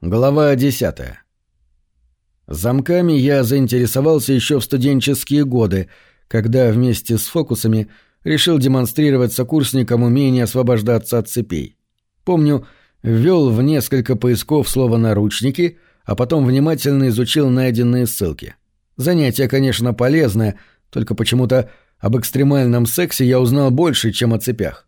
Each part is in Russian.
Глава десятая. Замками я заинтересовался еще в студенческие годы, когда вместе с фокусами решил демонстрировать сокурсникам умение освобождаться от цепей. Помню, ввел в несколько поисков слово «наручники», а потом внимательно изучил найденные ссылки. Занятие, конечно, полезное, только почему-то об экстремальном сексе я узнал больше, чем о цепях.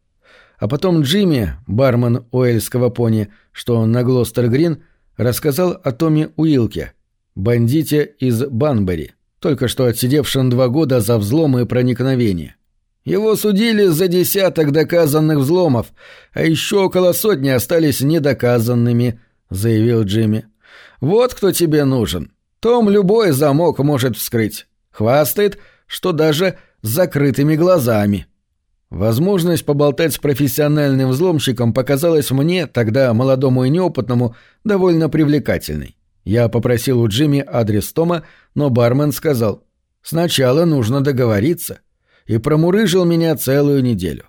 А потом Джимми, бармен уэльского пони, что на Глостер-Грин, рассказал о Томе Уилке, бандите из Банбери, только что отсидевшем два года за взлом и проникновение. Его судили за десяток доказанных взломов, а еще около сотни остались недоказанными, заявил Джимми. Вот кто тебе нужен. Том любой замок может вскрыть. Хвастает, что даже закрытыми глазами. Возможность поболтать с профессиональным взломщиком показалась мне, тогда молодому и неопытному, довольно привлекательной. Я попросил у Джимми адрес Тома, но бармен сказал «Сначала нужно договориться» и промурыжил меня целую неделю.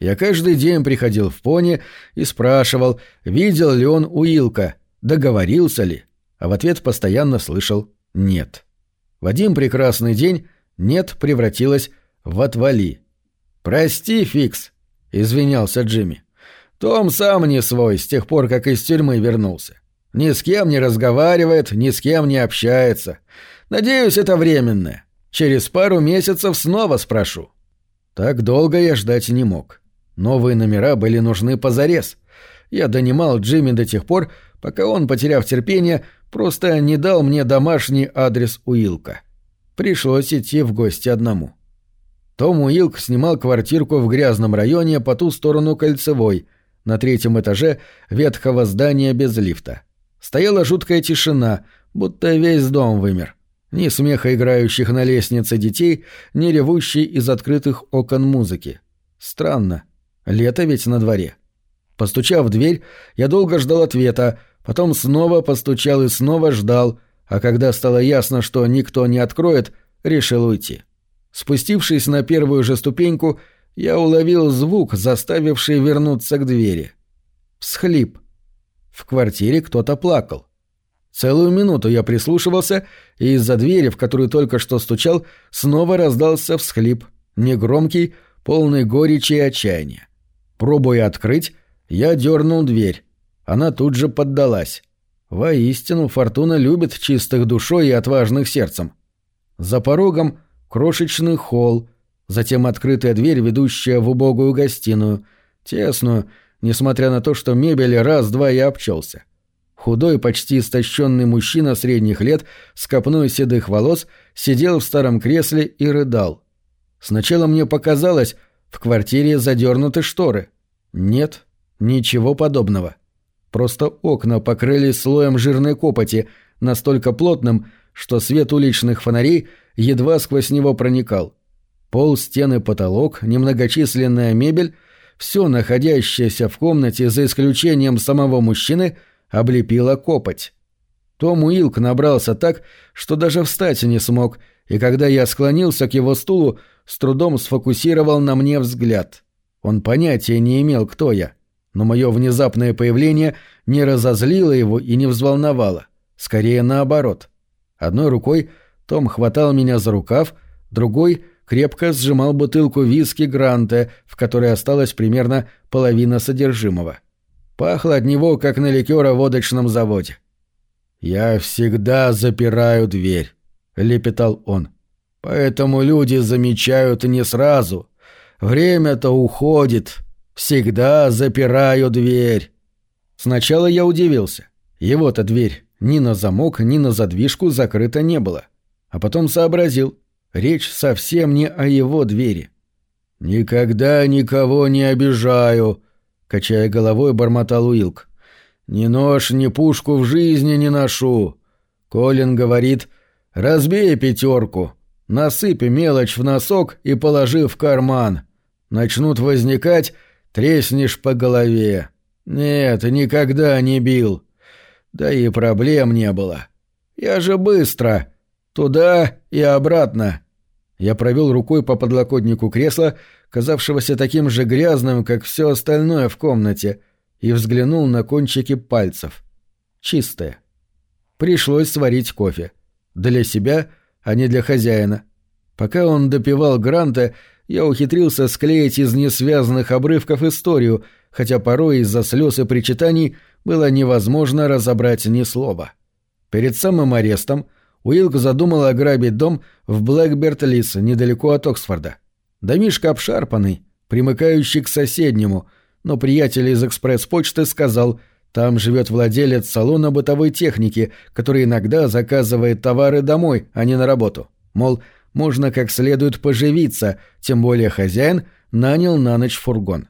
Я каждый день приходил в пони и спрашивал, видел ли он Уилка, договорился ли, а в ответ постоянно слышал «нет». В один прекрасный день «нет» превратилось в «отвали». «Прости, Фикс», — извинялся Джимми. «Том сам не свой с тех пор, как из тюрьмы вернулся. Ни с кем не разговаривает, ни с кем не общается. Надеюсь, это временное. Через пару месяцев снова спрошу». Так долго я ждать не мог. Новые номера были нужны позарез. Я донимал Джимми до тех пор, пока он, потеряв терпение, просто не дал мне домашний адрес Уилка. Пришлось идти в гости одному. Том Уилк снимал квартирку в грязном районе по ту сторону кольцевой, на третьем этаже ветхого здания без лифта. Стояла жуткая тишина, будто весь дом вымер. Ни смеха играющих на лестнице детей, ни ревущей из открытых окон музыки. Странно. Лето ведь на дворе. Постучав в дверь, я долго ждал ответа, потом снова постучал и снова ждал, а когда стало ясно, что никто не откроет, решил уйти. Спустившись на первую же ступеньку, я уловил звук, заставивший вернуться к двери. Всхлип. В квартире кто-то плакал. Целую минуту я прислушивался, и из-за двери, в которую только что стучал, снова раздался всхлип, негромкий, полный горечи и отчаяния. Пробуя открыть, я дернул дверь. Она тут же поддалась. Воистину, Фортуна любит чистых душой и отважных сердцем. За порогом крошечный холл, затем открытая дверь, ведущая в убогую гостиную, тесную, несмотря на то, что мебель раз-два и обчелся. Худой, почти истощенный мужчина средних лет с копной седых волос сидел в старом кресле и рыдал. Сначала мне показалось, в квартире задернуты шторы. Нет, ничего подобного. Просто окна покрылись слоем жирной копоти, настолько плотным, что свет уличных фонарей едва сквозь него проникал. Пол, стены, потолок, немногочисленная мебель — все находящееся в комнате, за исключением самого мужчины, облепило копоть. Том Уилк набрался так, что даже встать не смог, и когда я склонился к его стулу, с трудом сфокусировал на мне взгляд. Он понятия не имел, кто я, но мое внезапное появление не разозлило его и не взволновало. Скорее наоборот. Одной рукой Том хватал меня за рукав, другой крепко сжимал бутылку виски Гранте, в которой осталась примерно половина содержимого. Пахло от него, как на ликеро-водочном заводе. «Я всегда запираю дверь», — лепетал он. «Поэтому люди замечают не сразу. Время-то уходит. Всегда запираю дверь». Сначала я удивился. Его-то дверь ни на замок, ни на задвижку закрыто не было. А потом сообразил, речь совсем не о его двери. «Никогда никого не обижаю», — качая головой, бормотал Уилк. «Ни нож, ни пушку в жизни не ношу». Колин говорит, «Разбей пятерку, насыпь мелочь в носок и положи в карман. Начнут возникать, треснешь по голове. Нет, никогда не бил. Да и проблем не было. Я же быстро. Туда и обратно. Я провел рукой по подлокотнику кресла, казавшегося таким же грязным, как все остальное в комнате, и взглянул на кончики пальцев. чистое. Пришлось сварить кофе. Для себя, а не для хозяина. Пока он допивал Гранта, я ухитрился склеить из несвязанных обрывков историю, хотя порой из-за слез и причитаний было невозможно разобрать ни слова. Перед самым арестом Уилк задумал ограбить дом в Блэкберт-Лис, недалеко от Оксфорда. Домишко обшарпанный, примыкающий к соседнему, но приятель из экспресс-почты сказал, там живет владелец салона бытовой техники, который иногда заказывает товары домой, а не на работу. Мол, можно как следует поживиться, тем более хозяин нанял на ночь фургон.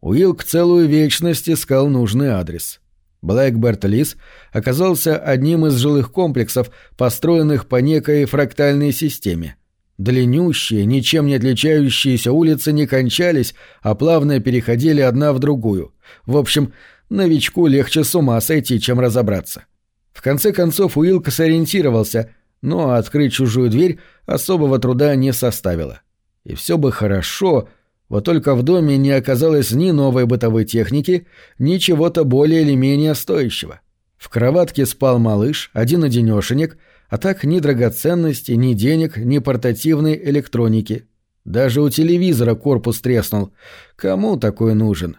Уилк целую вечность искал нужный адрес. Блэкберт Лис оказался одним из жилых комплексов, построенных по некой фрактальной системе. Длиннющие, ничем не отличающиеся улицы не кончались, а плавно переходили одна в другую. В общем, новичку легче с ума сойти, чем разобраться. В конце концов Уилк сориентировался, но открыть чужую дверь особого труда не составило. И все бы хорошо, вот только в доме не оказалось ни новой бытовой техники, ни чего-то более или менее стоящего. В кроватке спал малыш, один-одинешенек, а так ни драгоценностей, ни денег, ни портативной электроники. Даже у телевизора корпус треснул. Кому такой нужен?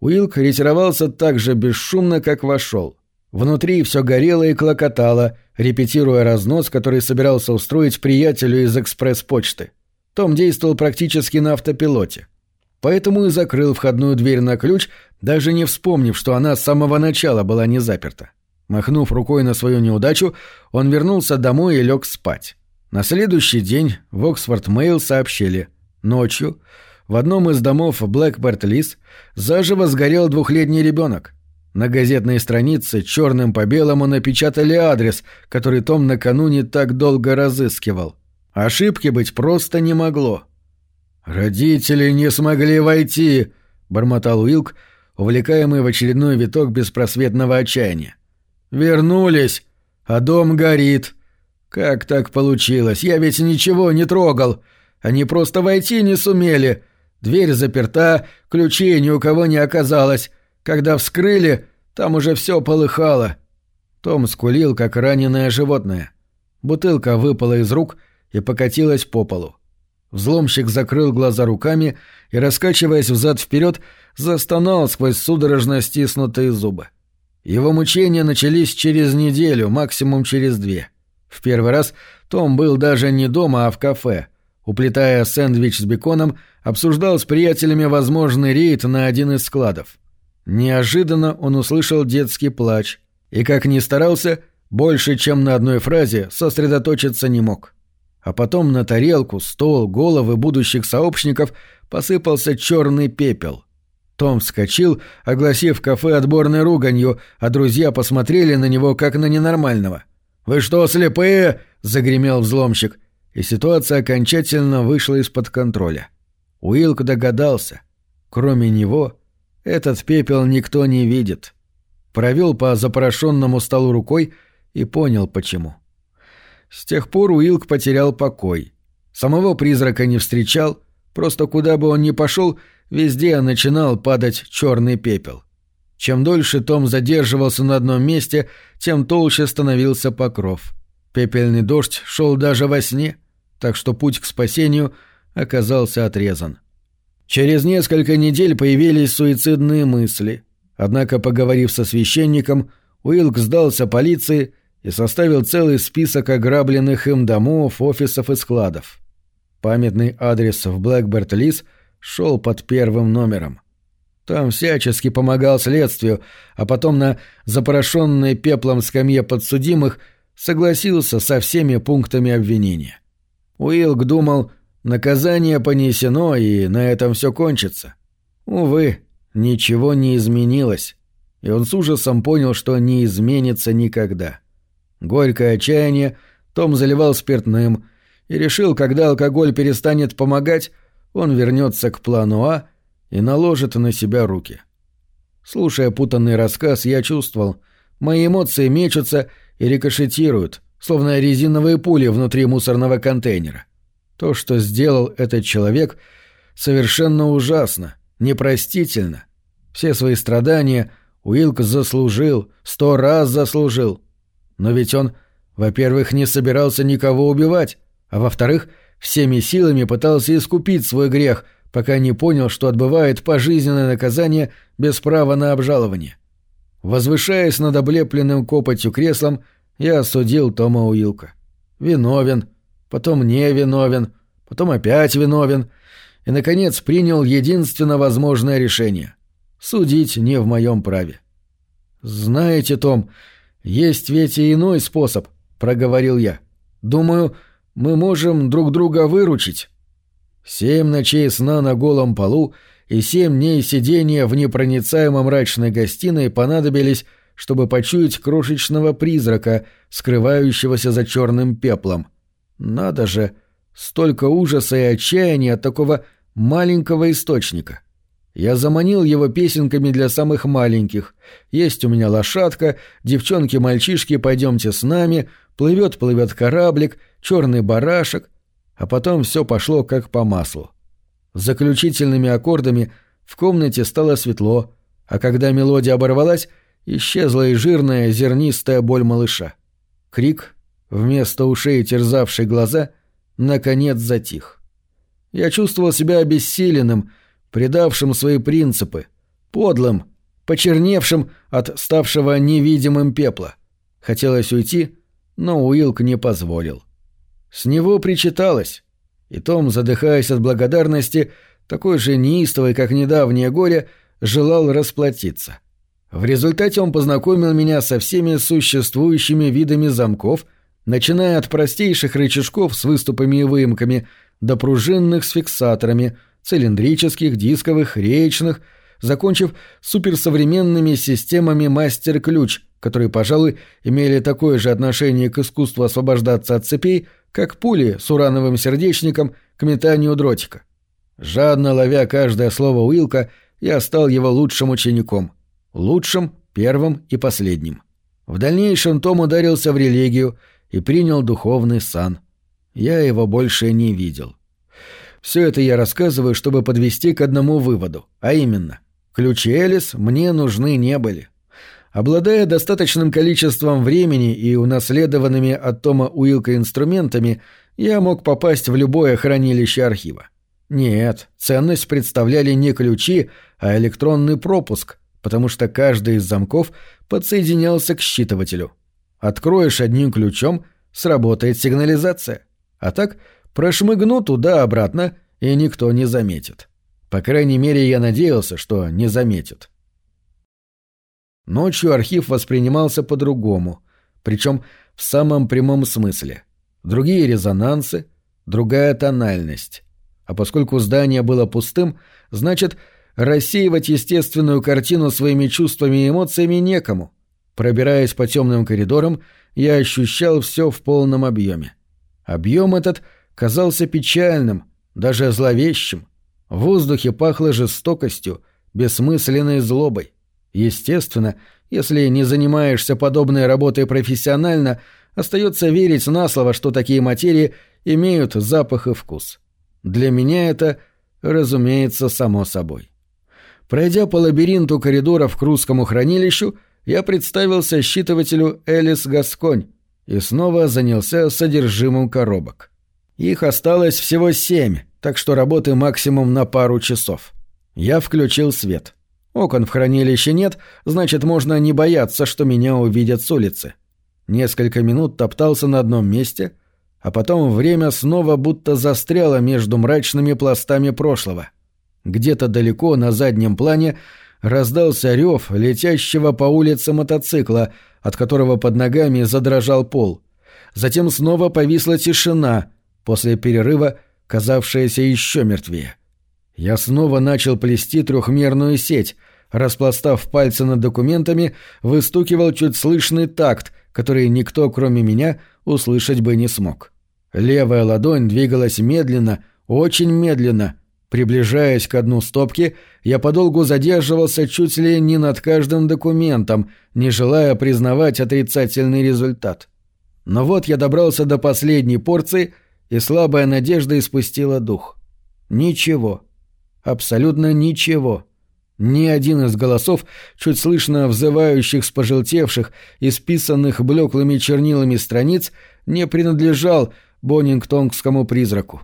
Уилк ретировался так же бесшумно, как вошел. Внутри все горело и клокотало, репетируя разнос, который собирался устроить приятелю из экспресс-почты. Том действовал практически на автопилоте. Поэтому и закрыл входную дверь на ключ, даже не вспомнив, что она с самого начала была не заперта. Махнув рукой на свою неудачу, он вернулся домой и лег спать. На следующий день в Оксфорд Мэйл сообщили. Ночью в одном из домов Блэкберт Лис заживо сгорел двухлетний ребенок. На газетной странице черным по белому напечатали адрес, который Том накануне так долго разыскивал. Ошибки быть просто не могло. «Родители не смогли войти», — бормотал Уилк, увлекаемый в очередной виток беспросветного отчаяния. «Вернулись, а дом горит. Как так получилось? Я ведь ничего не трогал. Они просто войти не сумели. Дверь заперта, ключей ни у кого не оказалось. Когда вскрыли, там уже все полыхало». Том скулил, как раненое животное. Бутылка выпала из рук — и покатилась по полу. Взломщик закрыл глаза руками и, раскачиваясь взад-вперед, застонал сквозь судорожно стиснутые зубы. Его мучения начались через неделю, максимум через две. В первый раз Том был даже не дома, а в кафе. Уплетая сэндвич с беконом, обсуждал с приятелями возможный рейд на один из складов. Неожиданно он услышал детский плач и, как ни старался, больше, чем на одной фразе, сосредоточиться не мог а потом на тарелку, стол, головы будущих сообщников посыпался черный пепел. Том вскочил, огласив кафе отборной руганью, а друзья посмотрели на него как на ненормального. «Вы что, слепые?» — загремел взломщик, и ситуация окончательно вышла из-под контроля. Уилк догадался. Кроме него, этот пепел никто не видит. Провел по запорошенному столу рукой и понял, почему. — с тех пор Уилк потерял покой. Самого призрака не встречал, просто куда бы он ни пошел, везде начинал падать черный пепел. Чем дольше Том задерживался на одном месте, тем толще становился покров. Пепельный дождь шел даже во сне, так что путь к спасению оказался отрезан. Через несколько недель появились суицидные мысли. Однако, поговорив со священником, Уилк сдался полиции и составил целый список ограбленных им домов, офисов и складов. Памятный адрес в Блэкберт-Лис шел под первым номером. Там всячески помогал следствию, а потом на запорошенной пеплом скамье подсудимых согласился со всеми пунктами обвинения. Уилк думал, наказание понесено, и на этом все кончится. Увы, ничего не изменилось, и он с ужасом понял, что не изменится никогда. — Горькое отчаяние Том заливал спиртным и решил, когда алкоголь перестанет помогать, он вернется к плану А и наложит на себя руки. Слушая путанный рассказ, я чувствовал, мои эмоции мечутся и рикошетируют, словно резиновые пули внутри мусорного контейнера. То, что сделал этот человек, совершенно ужасно, непростительно. Все свои страдания Уилк заслужил, сто раз заслужил. Но ведь он, во-первых, не собирался никого убивать, а во-вторых, всеми силами пытался искупить свой грех, пока не понял, что отбывает пожизненное наказание без права на обжалование. Возвышаясь над облепленным копотью креслом, я осудил Тома Уилка. Виновен, потом не виновен, потом опять виновен, и, наконец, принял единственно возможное решение — судить не в моем праве. «Знаете, Том, есть ведь и иной способ», — проговорил я. «Думаю, мы можем друг друга выручить». Семь ночей сна на голом полу и семь дней сидения в непроницаемо мрачной гостиной понадобились, чтобы почуять крошечного призрака, скрывающегося за черным пеплом. Надо же, столько ужаса и отчаяния от такого маленького источника. Я заманил его песенками для самых маленьких. Есть у меня лошадка, девчонки-мальчишки, пойдемте с нами, плывет-плывет кораблик, черный барашек. А потом все пошло как по маслу. Заключительными аккордами в комнате стало светло, а когда мелодия оборвалась, исчезла и жирная зернистая боль малыша. Крик, вместо ушей терзавший глаза, наконец затих. Я чувствовал себя обессиленным, предавшим свои принципы, подлым, почерневшим от ставшего невидимым пепла. Хотелось уйти, но Уилк не позволил. С него причиталось, и Том, задыхаясь от благодарности, такой же неистовый, как недавнее горе, желал расплатиться. В результате он познакомил меня со всеми существующими видами замков, начиная от простейших рычажков с выступами и выемками до пружинных с фиксаторами, цилиндрических, дисковых, речных, закончив суперсовременными системами мастер-ключ, которые, пожалуй, имели такое же отношение к искусству освобождаться от цепей, как пули с урановым сердечником к метанию дротика. Жадно ловя каждое слово Уилка, я стал его лучшим учеником. Лучшим, первым и последним. В дальнейшем Том ударился в религию и принял духовный сан. Я его больше не видел. Все это я рассказываю, чтобы подвести к одному выводу, а именно, ключи Элис мне нужны не были. Обладая достаточным количеством времени и унаследованными от Тома Уилка инструментами, я мог попасть в любое хранилище архива. Нет, ценность представляли не ключи, а электронный пропуск, потому что каждый из замков подсоединялся к считывателю. Откроешь одним ключом — сработает сигнализация. А так — Прошмыгну туда-обратно, и никто не заметит. По крайней мере, я надеялся, что не заметит. Ночью архив воспринимался по-другому, причем в самом прямом смысле. Другие резонансы, другая тональность. А поскольку здание было пустым, значит, рассеивать естественную картину своими чувствами и эмоциями некому. Пробираясь по темным коридорам, я ощущал все в полном объеме. Объем этот — казался печальным, даже зловещим. В воздухе пахло жестокостью, бессмысленной злобой. Естественно, если не занимаешься подобной работой профессионально, остается верить на слово, что такие материи имеют запах и вкус. Для меня это, разумеется, само собой. Пройдя по лабиринту коридоров к русскому хранилищу, я представился считывателю Элис Гасконь и снова занялся содержимым коробок. Их осталось всего семь, так что работы максимум на пару часов. Я включил свет. Окон в хранилище нет, значит, можно не бояться, что меня увидят с улицы. Несколько минут топтался на одном месте, а потом время снова будто застряло между мрачными пластами прошлого. Где-то далеко на заднем плане раздался рев летящего по улице мотоцикла, от которого под ногами задрожал пол. Затем снова повисла тишина — после перерыва казавшаяся еще мертвее. Я снова начал плести трехмерную сеть, распластав пальцы над документами, выстукивал чуть слышный такт, который никто, кроме меня, услышать бы не смог. Левая ладонь двигалась медленно, очень медленно. Приближаясь к дну стопки, я подолгу задерживался чуть ли не над каждым документом, не желая признавать отрицательный результат. Но вот я добрался до последней порции — и слабая надежда испустила дух. Ничего. Абсолютно ничего. Ни один из голосов, чуть слышно взывающих с пожелтевших списанных блеклыми чернилами страниц, не принадлежал Боннингтонгскому призраку.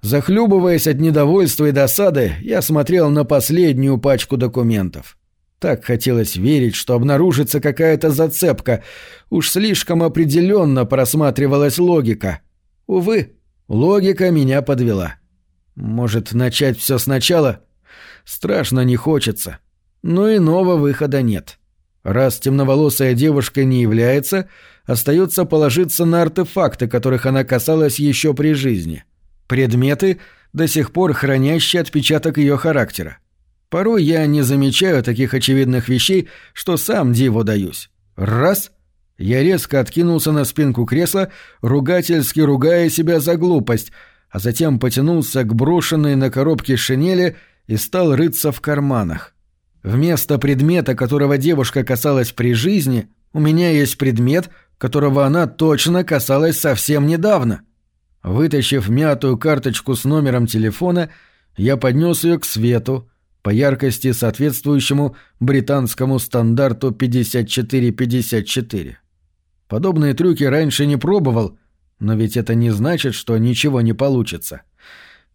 Захлюбываясь от недовольства и досады, я смотрел на последнюю пачку документов. Так хотелось верить, что обнаружится какая-то зацепка. Уж слишком определенно просматривалась логика. Увы, логика меня подвела. Может, начать все сначала? Страшно не хочется. Но иного выхода нет. Раз темноволосая девушка не является, остается положиться на артефакты, которых она касалась еще при жизни. Предметы, до сих пор хранящие отпечаток ее характера. Порой я не замечаю таких очевидных вещей, что сам диву даюсь. Раз — я резко откинулся на спинку кресла, ругательски ругая себя за глупость, а затем потянулся к брошенной на коробке шинели и стал рыться в карманах. Вместо предмета, которого девушка касалась при жизни, у меня есть предмет, которого она точно касалась совсем недавно. Вытащив мятую карточку с номером телефона, я поднес ее к свету, по яркости соответствующему британскому стандарту 5454. Подобные трюки раньше не пробовал, но ведь это не значит, что ничего не получится.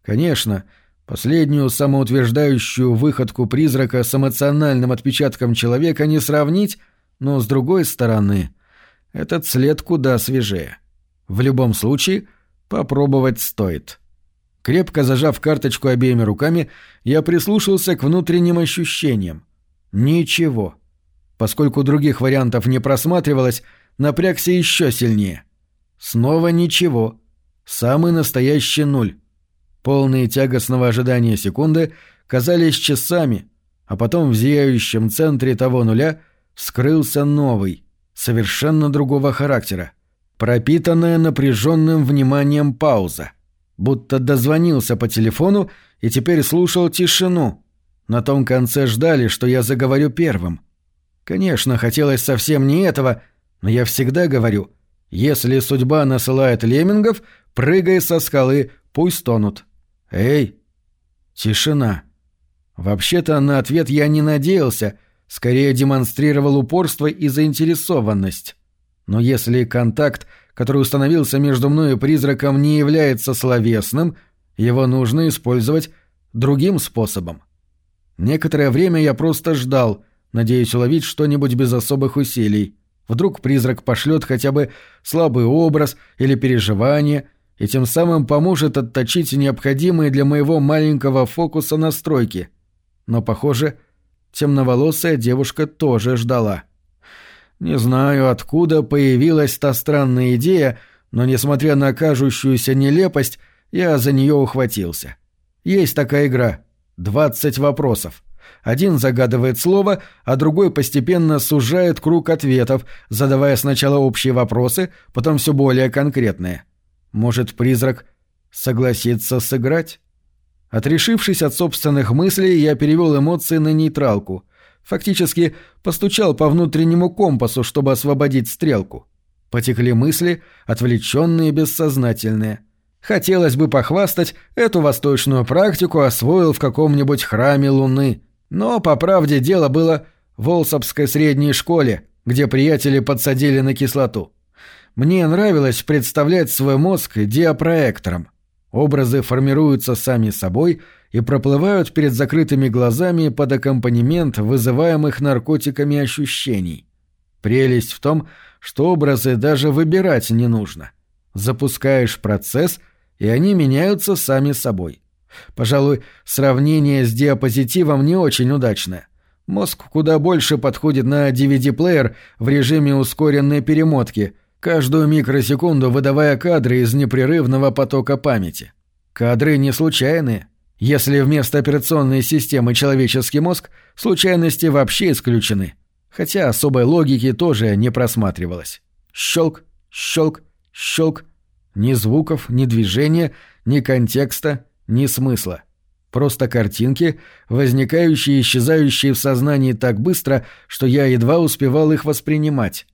Конечно, последнюю самоутверждающую выходку призрака с эмоциональным отпечатком человека не сравнить, но с другой стороны, этот след куда свежее. В любом случае, попробовать стоит. Крепко зажав карточку обеими руками, я прислушался к внутренним ощущениям. Ничего. Поскольку других вариантов не просматривалось, напрягся еще сильнее. Снова ничего. Самый настоящий нуль. Полные тягостного ожидания секунды казались часами, а потом в зияющем центре того нуля скрылся новый, совершенно другого характера, пропитанная напряженным вниманием пауза. Будто дозвонился по телефону и теперь слушал тишину. На том конце ждали, что я заговорю первым. Конечно, хотелось совсем не этого, но я всегда говорю, если судьба насылает леммингов, прыгай со скалы, пусть тонут. Эй! Тишина. Вообще-то на ответ я не надеялся, скорее демонстрировал упорство и заинтересованность. Но если контакт, который установился между мной и призраком, не является словесным, его нужно использовать другим способом. Некоторое время я просто ждал, надеясь уловить что-нибудь без особых усилий. Вдруг призрак пошлет хотя бы слабый образ или переживание и тем самым поможет отточить необходимые для моего маленького фокуса настройки. Но, похоже, темноволосая девушка тоже ждала. Не знаю, откуда появилась та странная идея, но, несмотря на кажущуюся нелепость, я за нее ухватился. Есть такая игра «Двадцать вопросов». Один загадывает слово, а другой постепенно сужает круг ответов, задавая сначала общие вопросы, потом все более конкретные. Может, призрак согласится сыграть? Отрешившись от собственных мыслей, я перевел эмоции на нейтралку. Фактически постучал по внутреннему компасу, чтобы освободить стрелку. Потекли мысли, отвлеченные бессознательные. Хотелось бы похвастать, эту восточную практику освоил в каком-нибудь храме Луны — но, по правде, дело было в Волсовской средней школе, где приятели подсадили на кислоту. Мне нравилось представлять свой мозг диапроектором. Образы формируются сами собой и проплывают перед закрытыми глазами под аккомпанемент вызываемых наркотиками ощущений. Прелесть в том, что образы даже выбирать не нужно. Запускаешь процесс, и они меняются сами собой. Пожалуй, сравнение с диапозитивом не очень удачное. Мозг куда больше подходит на DVD-плеер в режиме ускоренной перемотки, каждую микросекунду выдавая кадры из непрерывного потока памяти. Кадры не случайные. Если вместо операционной системы человеческий мозг, случайности вообще исключены. Хотя особой логики тоже не просматривалось. Щелк, щелк, щелк. Ни звуков, ни движения, ни контекста, ни смысла. Просто картинки, возникающие и исчезающие в сознании так быстро, что я едва успевал их воспринимать.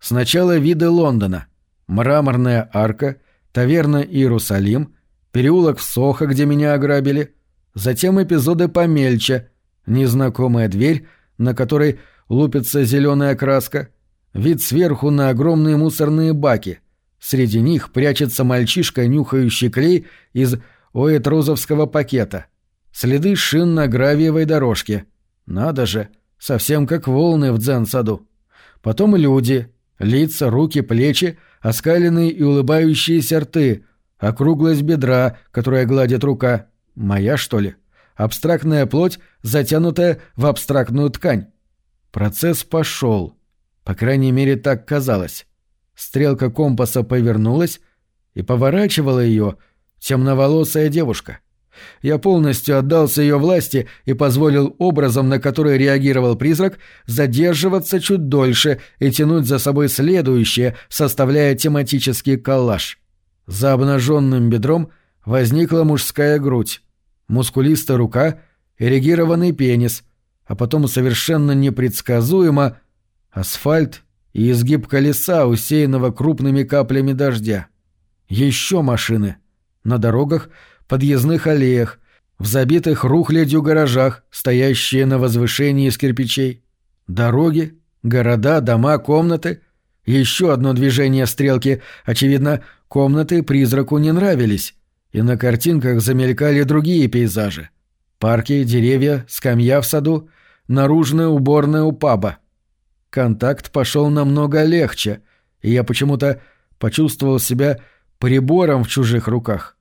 Сначала виды Лондона. Мраморная арка, таверна Иерусалим, переулок в Сохо, где меня ограбили. Затем эпизоды помельче. Незнакомая дверь, на которой лупится зеленая краска, вид сверху на огромные мусорные баки. Среди них прячется мальчишка, нюхающий клей из оэтрозовского пакета. Следы шин на гравиевой дорожке. Надо же, совсем как волны в дзен-саду. Потом люди, лица, руки, плечи, оскаленные и улыбающиеся рты, округлость бедра, которая гладит рука. Моя, что ли? Абстрактная плоть, затянутая в абстрактную ткань. Процесс пошел. По крайней мере, так казалось. Стрелка компаса повернулась, и поворачивала ее темноволосая девушка. Я полностью отдался ее власти и позволил образом, на который реагировал призрак, задерживаться чуть дольше и тянуть за собой следующее, составляя тематический коллаж. За обнаженным бедром возникла мужская грудь, мускулистая рука, эрегированный пенис, а потом совершенно непредсказуемо асфальт и изгиб колеса, усеянного крупными каплями дождя. Еще машины. На дорогах, подъездных аллеях, в забитых рухлядью гаражах, стоящие на возвышении из кирпичей. Дороги, города, дома, комнаты. Еще одно движение стрелки. Очевидно, комнаты призраку не нравились. И на картинках замелькали другие пейзажи. Парки, деревья, скамья в саду, наружная уборная у паба. Контакт пошел намного легче, и я почему-то почувствовал себя прибором в чужих руках.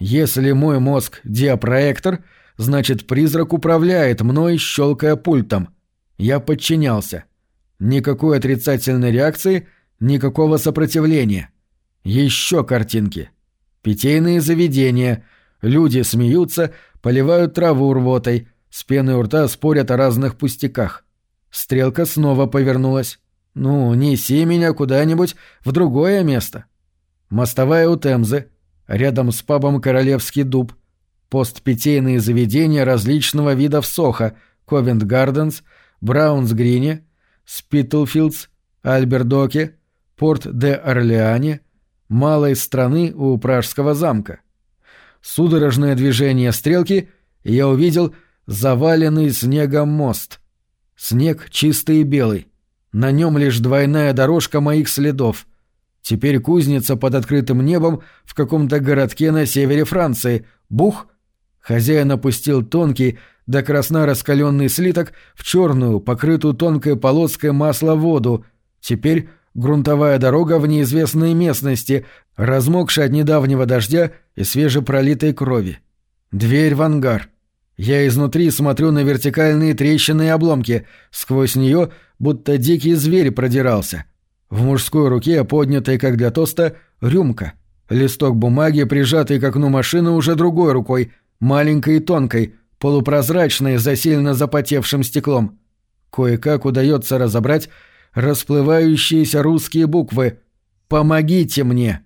Если мой мозг — диапроектор, значит, призрак управляет мной, щелкая пультом. Я подчинялся. Никакой отрицательной реакции, никакого сопротивления. Еще картинки. Питейные заведения. Люди смеются, поливают траву рвотой, с пеной у рта спорят о разных пустяках. Стрелка снова повернулась. «Ну, неси меня куда-нибудь в другое место». Мостовая у Темзы, рядом с пабом «Королевский дуб», постпитейные заведения различного вида в Сохо, Ковент Гарденс, Браунс Грине, Спитлфилдс, Альбердоке, Порт де Орлеане, малой страны у Пражского замка. Судорожное движение стрелки, и я увидел заваленный снегом мост. Снег чистый и белый. На нем лишь двойная дорожка моих следов. Теперь кузница под открытым небом в каком-то городке на севере Франции. Бух! Хозяин опустил тонкий, до красна раскаленный слиток в черную, покрытую тонкой полоской масла воду. Теперь грунтовая дорога в неизвестной местности, размокшая от недавнего дождя и свежепролитой крови. Дверь в ангар. Я изнутри смотрю на вертикальные трещины и обломки, сквозь нее будто дикий зверь продирался. В мужской руке, поднятой как для тоста, рюмка. Листок бумаги, прижатый к окну машины уже другой рукой, маленькой и тонкой, полупрозрачной, за сильно запотевшим стеклом. Кое-как удается разобрать расплывающиеся русские буквы «Помогите мне!».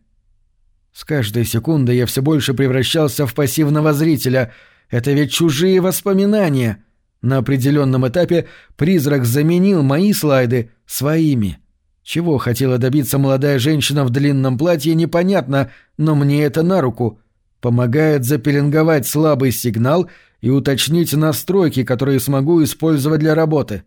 С каждой секундой я все больше превращался в пассивного зрителя — это ведь чужие воспоминания. На определенном этапе призрак заменил мои слайды своими. Чего хотела добиться молодая женщина в длинном платье, непонятно, но мне это на руку. Помогает запеленговать слабый сигнал и уточнить настройки, которые смогу использовать для работы.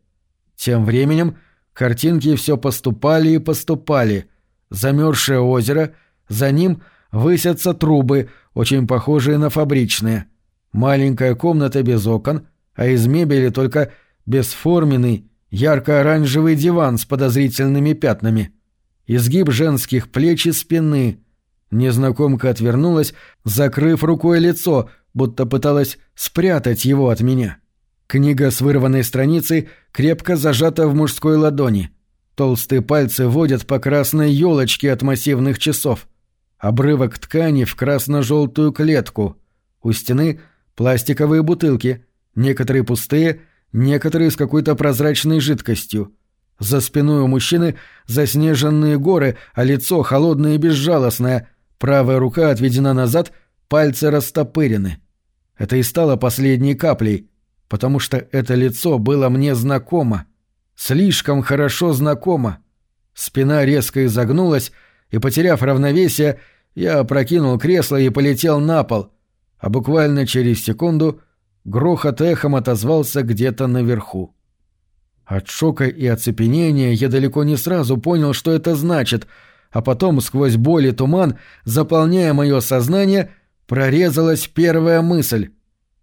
Тем временем картинки все поступали и поступали. Замерзшее озеро, за ним высятся трубы, очень похожие на фабричные — Маленькая комната без окон, а из мебели только бесформенный, ярко-оранжевый диван с подозрительными пятнами. Изгиб женских плеч и спины. Незнакомка отвернулась, закрыв рукой лицо, будто пыталась спрятать его от меня. Книга с вырванной страницей крепко зажата в мужской ладони. Толстые пальцы водят по красной елочке от массивных часов. Обрывок ткани в красно-желтую клетку. У стены — Пластиковые бутылки, некоторые пустые, некоторые с какой-то прозрачной жидкостью. За спиной у мужчины заснеженные горы, а лицо холодное и безжалостное. Правая рука отведена назад, пальцы растопырены. Это и стало последней каплей, потому что это лицо было мне знакомо. Слишком хорошо знакомо. Спина резко изогнулась, и, потеряв равновесие, я опрокинул кресло и полетел на пол — а буквально через секунду грохот эхом отозвался где-то наверху. От шока и оцепенения я далеко не сразу понял, что это значит, а потом сквозь боль и туман, заполняя мое сознание, прорезалась первая мысль.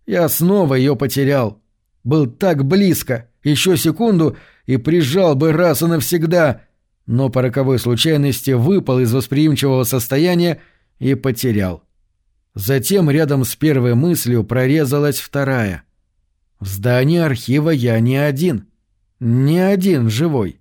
Я снова ее потерял. Был так близко, еще секунду, и прижал бы раз и навсегда, но по роковой случайности выпал из восприимчивого состояния и потерял. Затем рядом с первой мыслью прорезалась вторая. В здании архива я не один. Не один живой.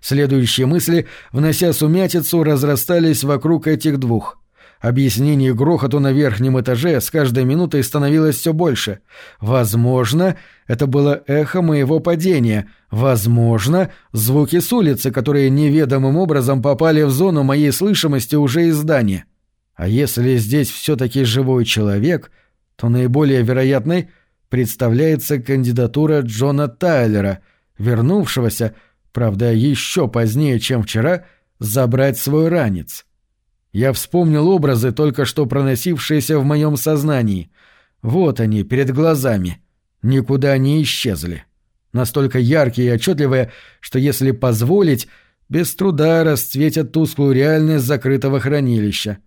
Следующие мысли, внося сумятицу, разрастались вокруг этих двух. Объяснений грохоту на верхнем этаже с каждой минутой становилось все больше. Возможно, это было эхо моего падения. Возможно, звуки с улицы, которые неведомым образом попали в зону моей слышимости уже из здания. А если здесь все-таки живой человек, то наиболее вероятной представляется кандидатура Джона Тайлера, вернувшегося, правда, еще позднее, чем вчера, забрать свой ранец. Я вспомнил образы, только что проносившиеся в моем сознании. Вот они, перед глазами. Никуда не исчезли. Настолько яркие и отчетливые, что если позволить, без труда расцветят тусклую реальность закрытого хранилища.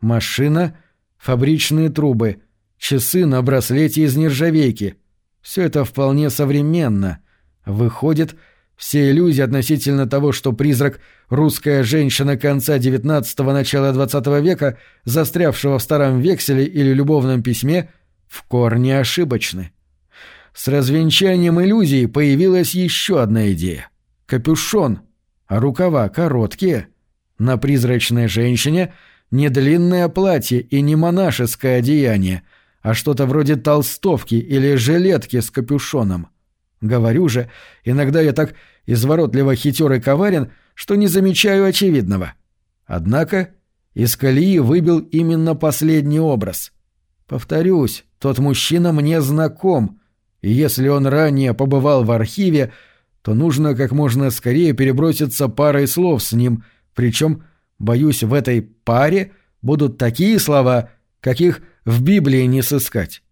Машина, фабричные трубы, часы на браслете из нержавейки. Все это вполне современно. Выходит, все иллюзии относительно того, что призрак — русская женщина конца XIX – начала XX века, застрявшего в старом векселе или любовном письме, в корне ошибочны. С развенчанием иллюзий появилась еще одна идея. Капюшон, а рукава короткие. На призрачной женщине не длинное платье и не монашеское одеяние, а что-то вроде толстовки или жилетки с капюшоном — Говорю же, иногда я так изворотливо хитер и коварен, что не замечаю очевидного. Однако из колеи выбил именно последний образ. Повторюсь, тот мужчина мне знаком, и если он ранее побывал в архиве, то нужно как можно скорее переброситься парой слов с ним, причем, боюсь, в этой паре будут такие слова, каких в Библии не сыскать.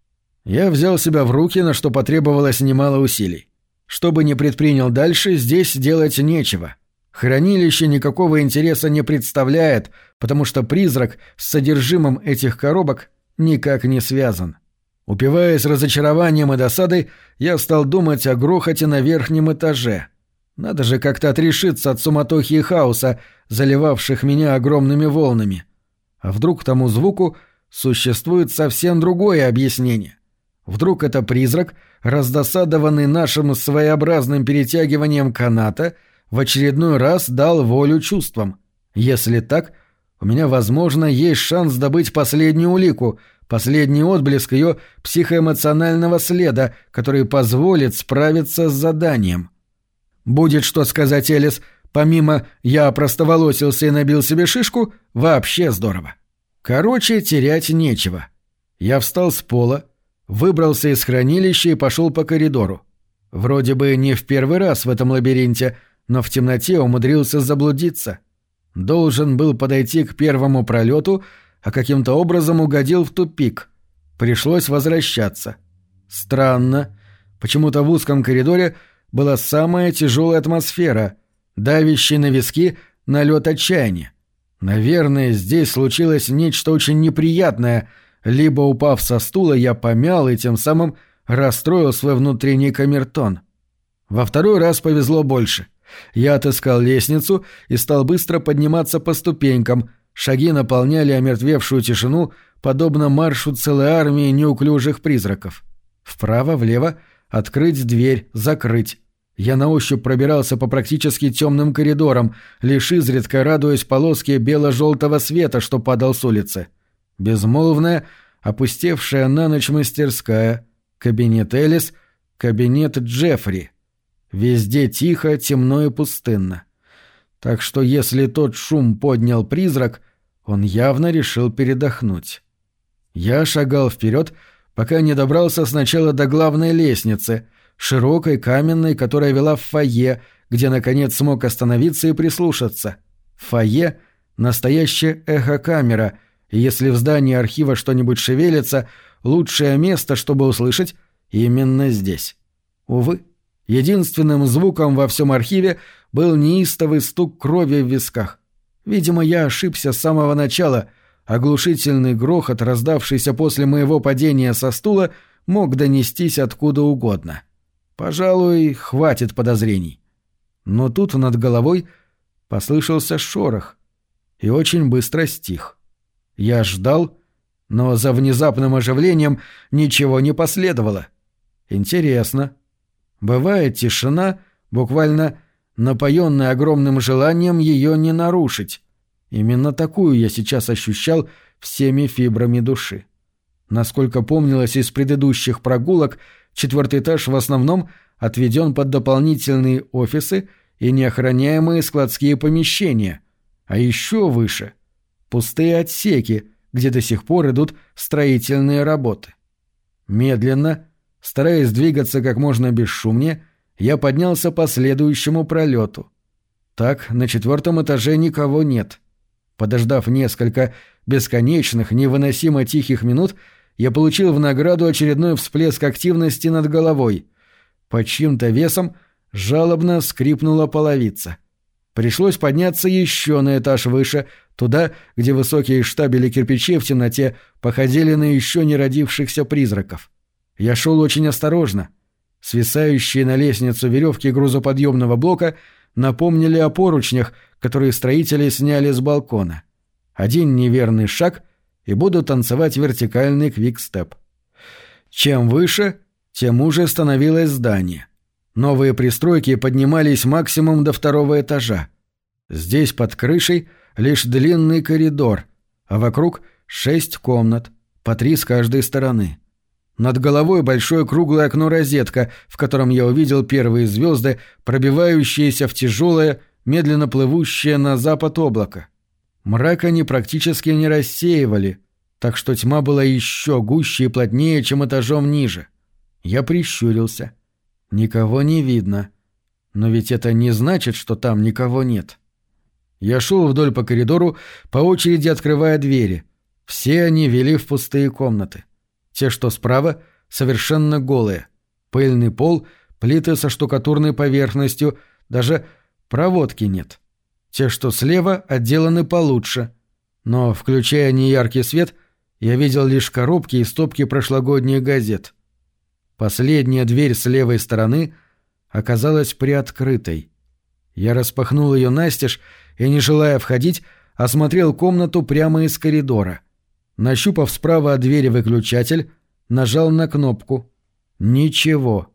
Я взял себя в руки, на что потребовалось немало усилий. Что бы ни предпринял дальше, здесь делать нечего. Хранилище никакого интереса не представляет, потому что призрак с содержимым этих коробок никак не связан. Упиваясь разочарованием и досадой, я стал думать о грохоте на верхнем этаже. Надо же как-то отрешиться от суматохи и хаоса, заливавших меня огромными волнами. А вдруг тому звуку существует совсем другое объяснение? Вдруг это призрак, раздосадованный нашим своеобразным перетягиванием каната, в очередной раз дал волю чувствам. Если так, у меня, возможно, есть шанс добыть последнюю улику, последний отблеск ее психоэмоционального следа, который позволит справиться с заданием. Будет что сказать Элис, помимо «я простоволосился и набил себе шишку», вообще здорово. Короче, терять нечего. Я встал с пола, Выбрался из хранилища и пошел по коридору. Вроде бы не в первый раз в этом лабиринте, но в темноте умудрился заблудиться. Должен был подойти к первому пролету, а каким-то образом угодил в тупик. Пришлось возвращаться. Странно. Почему-то в узком коридоре была самая тяжелая атмосфера, давящий на виски налет отчаяния. Наверное, здесь случилось нечто очень неприятное — либо, упав со стула, я помял и тем самым расстроил свой внутренний камертон. Во второй раз повезло больше. Я отыскал лестницу и стал быстро подниматься по ступенькам. Шаги наполняли омертвевшую тишину, подобно маршу целой армии неуклюжих призраков. Вправо-влево открыть дверь, закрыть. Я на ощупь пробирался по практически темным коридорам, лишь изредка радуясь полоске бело-желтого света, что падал с улицы. Безмолвная, опустевшая на ночь мастерская, кабинет Элис, кабинет Джеффри. Везде тихо, темно и пустынно. Так что если тот шум поднял призрак, он явно решил передохнуть. Я шагал вперед, пока не добрался сначала до главной лестницы, широкой, каменной, которая вела в фойе, где, наконец, смог остановиться и прислушаться. Фойе — настоящая эхокамера — и если в здании архива что-нибудь шевелится, лучшее место, чтобы услышать, именно здесь. Увы, единственным звуком во всем архиве был неистовый стук крови в висках. Видимо, я ошибся с самого начала. Оглушительный грохот, раздавшийся после моего падения со стула, мог донестись откуда угодно. Пожалуй, хватит подозрений. Но тут над головой послышался шорох и очень быстро стих. Я ждал, но за внезапным оживлением ничего не последовало. Интересно. Бывает тишина, буквально напоенная огромным желанием ее не нарушить. Именно такую я сейчас ощущал всеми фибрами души. Насколько помнилось из предыдущих прогулок, четвертый этаж в основном отведен под дополнительные офисы и неохраняемые складские помещения, а еще выше — пустые отсеки, где до сих пор идут строительные работы. Медленно, стараясь двигаться как можно бесшумнее, я поднялся по следующему пролету. Так, на четвертом этаже никого нет. Подождав несколько бесконечных, невыносимо тихих минут, я получил в награду очередной всплеск активности над головой. Под чьим-то весом жалобно скрипнула половица. Пришлось подняться еще на этаж выше, туда, где высокие штабели кирпичей в темноте походили на еще не родившихся призраков. Я шел очень осторожно. Свисающие на лестницу веревки грузоподъемного блока напомнили о поручнях, которые строители сняли с балкона. Один неверный шаг — и буду танцевать вертикальный квикстеп. Чем выше, тем уже становилось здание. Новые пристройки поднимались максимум до второго этажа. Здесь под крышей лишь длинный коридор, а вокруг шесть комнат, по три с каждой стороны. Над головой большое круглое окно-розетка, в котором я увидел первые звезды, пробивающиеся в тяжелое, медленно плывущее на запад облако. Мрак они практически не рассеивали, так что тьма была еще гуще и плотнее, чем этажом ниже. Я прищурился. Никого не видно. Но ведь это не значит, что там никого нет. Я шел вдоль по коридору, по очереди открывая двери. Все они вели в пустые комнаты. Те, что справа, совершенно голые. Пыльный пол, плиты со штукатурной поверхностью, даже проводки нет. — те, что слева, отделаны получше. Но, включая неяркий свет, я видел лишь коробки и стопки прошлогодних газет. Последняя дверь с левой стороны оказалась приоткрытой. Я распахнул ее настежь и, не желая входить, осмотрел комнату прямо из коридора. Нащупав справа от двери выключатель, нажал на кнопку. Ничего.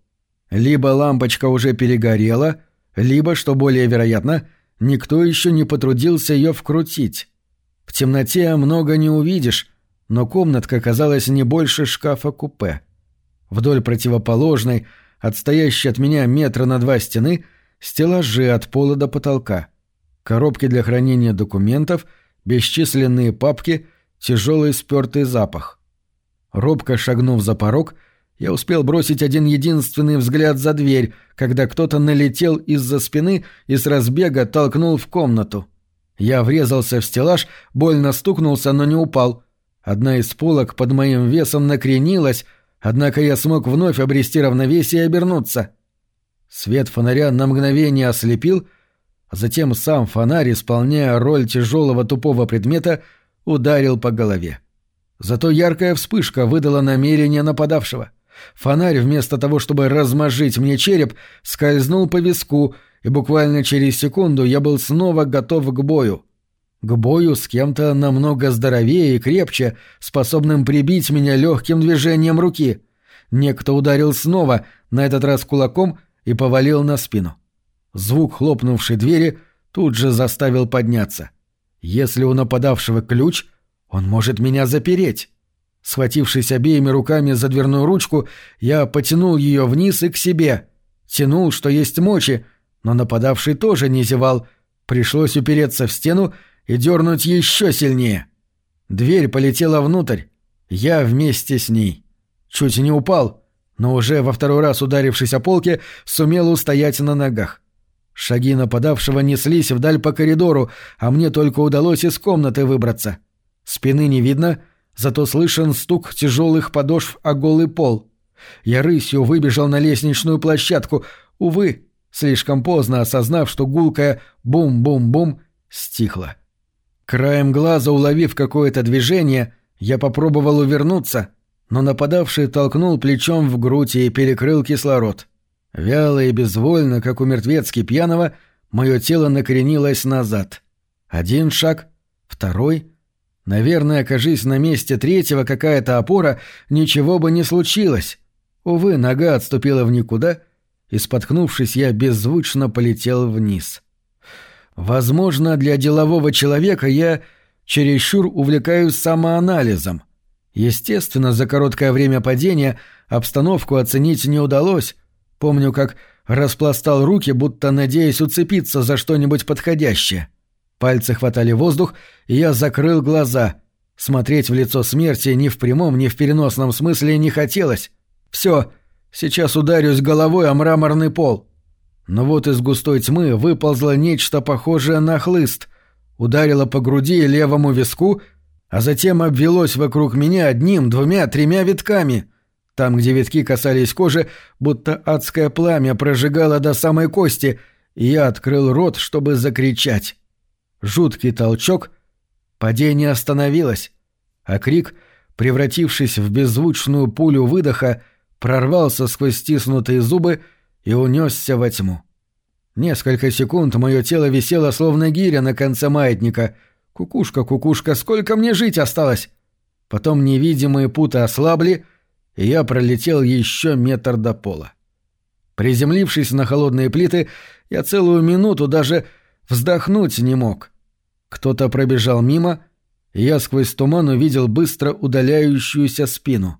Либо лампочка уже перегорела, либо, что более вероятно, — Никто еще не потрудился ее вкрутить. В темноте много не увидишь, но комнатка казалась не больше шкафа-купе. Вдоль противоположной, отстоящей от меня метра на два стены, стеллажи от пола до потолка. Коробки для хранения документов, бесчисленные папки, тяжелый спертый запах. Робко шагнув за порог, я успел бросить один единственный взгляд за дверь, когда кто-то налетел из-за спины и с разбега толкнул в комнату. Я врезался в стеллаж, больно стукнулся, но не упал. Одна из полок под моим весом накренилась, однако я смог вновь обрести равновесие и обернуться. Свет фонаря на мгновение ослепил, а затем сам фонарь, исполняя роль тяжелого тупого предмета, ударил по голове. Зато яркая вспышка выдала намерение нападавшего — Фонарь, вместо того, чтобы размажить мне череп, скользнул по виску, и буквально через секунду я был снова готов к бою. К бою с кем-то намного здоровее и крепче, способным прибить меня легким движением руки. Некто ударил снова, на этот раз кулаком, и повалил на спину. Звук хлопнувшей двери тут же заставил подняться. Если у нападавшего ключ, он может меня запереть. Схватившись обеими руками за дверную ручку, я потянул ее вниз и к себе. Тянул, что есть мочи, но нападавший тоже не зевал. Пришлось упереться в стену и дернуть еще сильнее. Дверь полетела внутрь. Я вместе с ней. Чуть не упал, но уже во второй раз ударившись о полке, сумел устоять на ногах. Шаги нападавшего неслись вдаль по коридору, а мне только удалось из комнаты выбраться. Спины не видно — Зато слышен стук тяжелых подошв о голый пол. Я рысью выбежал на лестничную площадку. Увы, слишком поздно осознав, что гулкая «бум-бум-бум» стихла. Краем глаза уловив какое-то движение, я попробовал увернуться, но нападавший толкнул плечом в грудь и перекрыл кислород. Вяло и безвольно, как у мертвецки пьяного, мое тело накренилось назад. Один шаг, второй. Наверное, окажись на месте третьего какая-то опора, ничего бы не случилось. Увы, нога отступила в никуда, и, споткнувшись, я беззвучно полетел вниз. Возможно, для делового человека я чересчур увлекаюсь самоанализом. Естественно, за короткое время падения обстановку оценить не удалось. Помню, как распластал руки, будто надеясь уцепиться за что-нибудь подходящее. Пальцы хватали воздух, и я закрыл глаза. Смотреть в лицо смерти ни в прямом, ни в переносном смысле не хотелось. Все, сейчас ударюсь головой о мраморный пол. Но вот из густой тьмы выползло нечто похожее на хлыст, ударило по груди и левому виску, а затем обвелось вокруг меня одним, двумя, тремя витками. Там, где витки касались кожи, будто адское пламя прожигало до самой кости, и я открыл рот, чтобы закричать. Жуткий толчок, падение остановилось, а крик, превратившись в беззвучную пулю выдоха, прорвался сквозь стиснутые зубы и унесся во тьму. Несколько секунд мое тело висело словно гиря на конце маятника. «Кукушка, кукушка, сколько мне жить осталось?» Потом невидимые путы ослабли, и я пролетел еще метр до пола. Приземлившись на холодные плиты, я целую минуту даже вздохнуть не мог. Кто-то пробежал мимо, и я сквозь туман увидел быстро удаляющуюся спину.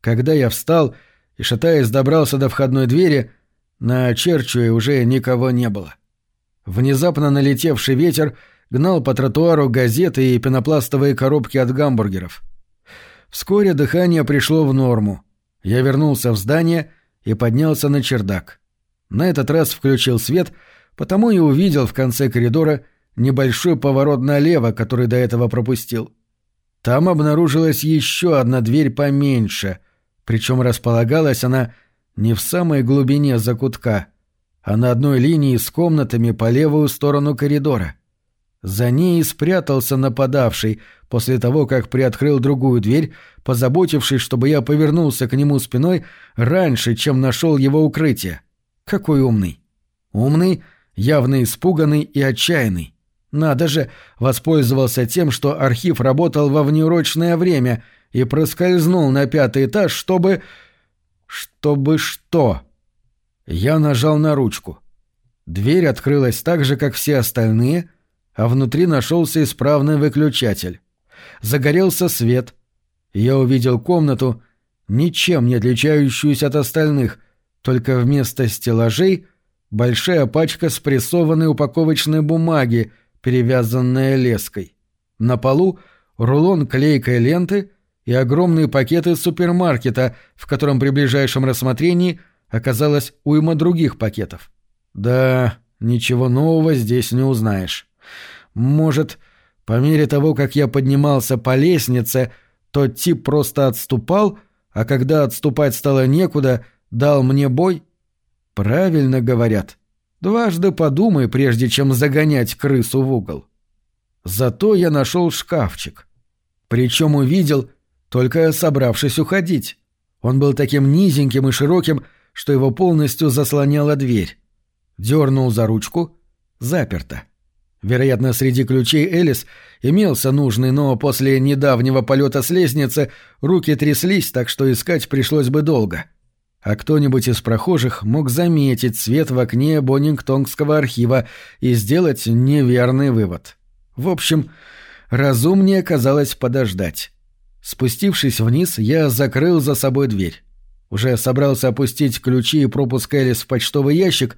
Когда я встал и, шатаясь, добрался до входной двери, на Черчуе уже никого не было. Внезапно налетевший ветер гнал по тротуару газеты и пенопластовые коробки от гамбургеров. Вскоре дыхание пришло в норму. Я вернулся в здание и поднялся на чердак. На этот раз включил свет, потому и увидел в конце коридора небольшой поворот налево, который до этого пропустил. Там обнаружилась еще одна дверь поменьше — причем располагалась она не в самой глубине закутка, а на одной линии с комнатами по левую сторону коридора. За ней спрятался нападавший после того, как приоткрыл другую дверь, позаботившись, чтобы я повернулся к нему спиной раньше, чем нашел его укрытие. Какой умный. Умный, явно испуганный и отчаянный. Надо же, воспользовался тем, что архив работал во внеурочное время — и проскользнул на пятый этаж, чтобы... Чтобы что? Я нажал на ручку. Дверь открылась так же, как все остальные, а внутри нашелся исправный выключатель. Загорелся свет. Я увидел комнату, ничем не отличающуюся от остальных, только вместо стеллажей большая пачка спрессованной упаковочной бумаги, перевязанная леской. На полу рулон клейкой ленты — и огромные пакеты супермаркета, в котором при ближайшем рассмотрении оказалось уйма других пакетов. Да, ничего нового здесь не узнаешь. Может, по мере того, как я поднимался по лестнице, тот тип просто отступал, а когда отступать стало некуда, дал мне бой? Правильно говорят. Дважды подумай, прежде чем загонять крысу в угол. Зато я нашел шкафчик. Причем увидел, только собравшись уходить. Он был таким низеньким и широким, что его полностью заслоняла дверь. Дернул за ручку. Заперто. Вероятно, среди ключей Элис имелся нужный, но после недавнего полета с лестницы руки тряслись, так что искать пришлось бы долго. А кто-нибудь из прохожих мог заметить свет в окне Боннингтонгского архива и сделать неверный вывод. В общем, разумнее казалось подождать. Спустившись вниз, я закрыл за собой дверь. Уже собрался опустить ключи и пропуск Элис в почтовый ящик,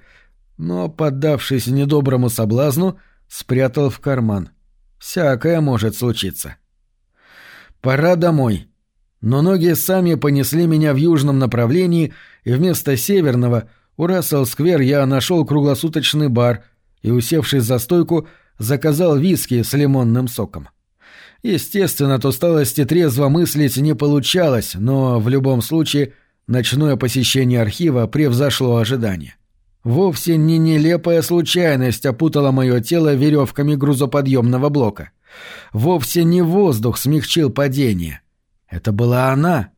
но, поддавшись недоброму соблазну, спрятал в карман. Всякое может случиться. Пора домой. Но ноги сами понесли меня в южном направлении, и вместо северного у Рассел-сквер я нашел круглосуточный бар и, усевшись за стойку, заказал виски с лимонным соком. Естественно, от усталости трезво мыслить не получалось, но в любом случае ночное посещение архива превзошло ожидания. Вовсе не нелепая случайность опутала мое тело веревками грузоподъемного блока. Вовсе не воздух смягчил падение. Это была она.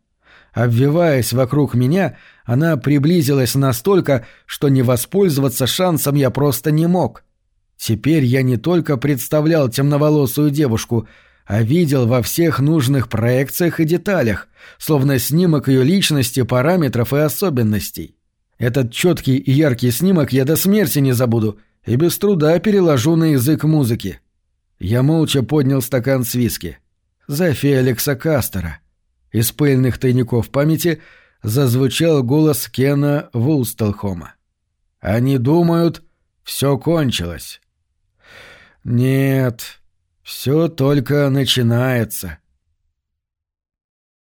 Обвиваясь вокруг меня, она приблизилась настолько, что не воспользоваться шансом я просто не мог. Теперь я не только представлял темноволосую девушку, а видел во всех нужных проекциях и деталях, словно снимок ее личности, параметров и особенностей. Этот четкий и яркий снимок я до смерти не забуду и без труда переложу на язык музыки. Я молча поднял стакан с виски. За Феликса Кастера. Из пыльных тайников памяти зазвучал голос Кена Вулстелхома. «Они думают, все кончилось». «Нет, все только начинается»,